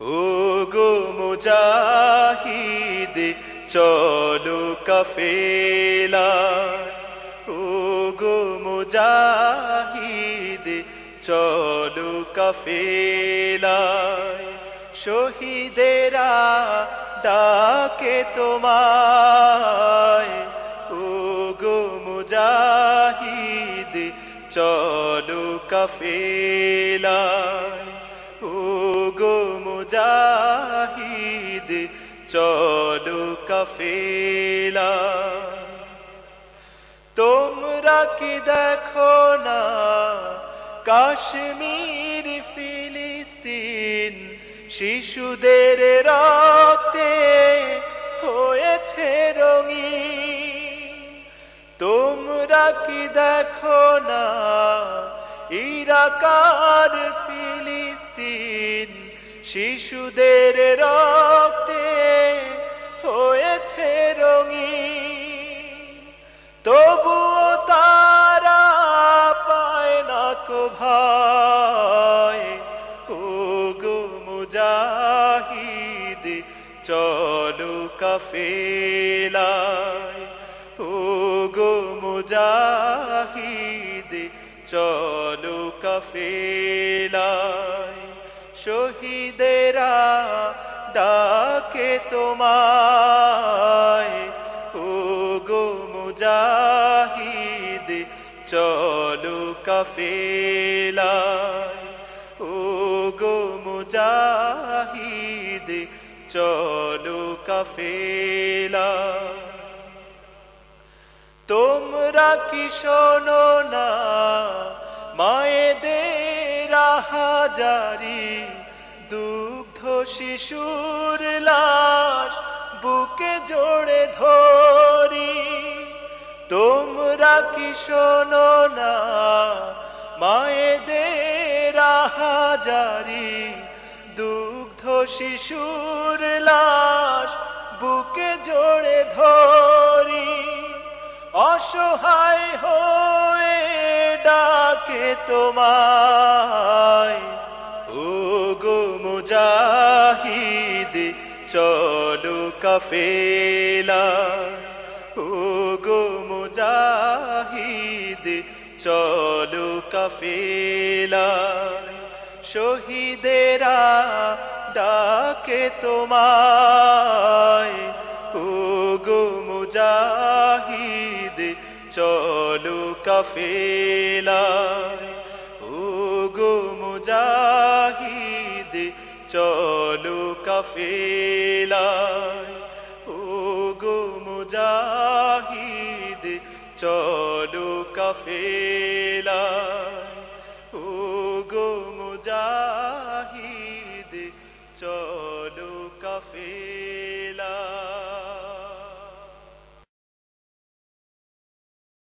ও গো মুজাহিদ, চলো কাফেলা। ও গো মুজাহিদ, চলো কাফেলা। শহীদেরা ডাকে তোমায়। ও গো মুজাহিদ, চলো কাফেলায় ও গো মুজাহিদ, চলো কাফেলা। তোমরা কি দেখো না কাশ্মীর, ফিলিস্তিন শিশুদের রক্তে হয়েছে রঙিন? তোমরা কি দেখো না ইরাকার, ফিলিস্তিন শিশুদের রক্তে হয়েছে রঙি তবু তারা পায় না কো ভাই গো মুজাহিদ, চলো কাফেলায়। গো মুজাহিদ, চলো কাফেলায়। শহীদেরা ডাকে তোমায় ও গো মুজাহিদ, চলো কাফেলায়। ও গো মুজাহিদ, চলো কাফেলায়। তোমরা কি শোনো না মায়ে মায়েদের হাজারি দুগ্ধ শিশুর লাশ বুকে জোড়ে ধরি। তোমরা কি শোনো না, মায়েদের হাজারি দুগ্ধ শিশুর লাশ বুকে জোড়ে ধরি। অসহায় হয়ে ডাকে তোমায় চলো কাফেলা গো মুজাহিদ চলো কাফেলা। শহীদেরা ডাকে তোমায় গো মুজাহিদ চলো কাফেলায় ও গো মুজাহিদ চলো কাফেলায় ও গো মুজাহিদ চলো কাফেলায়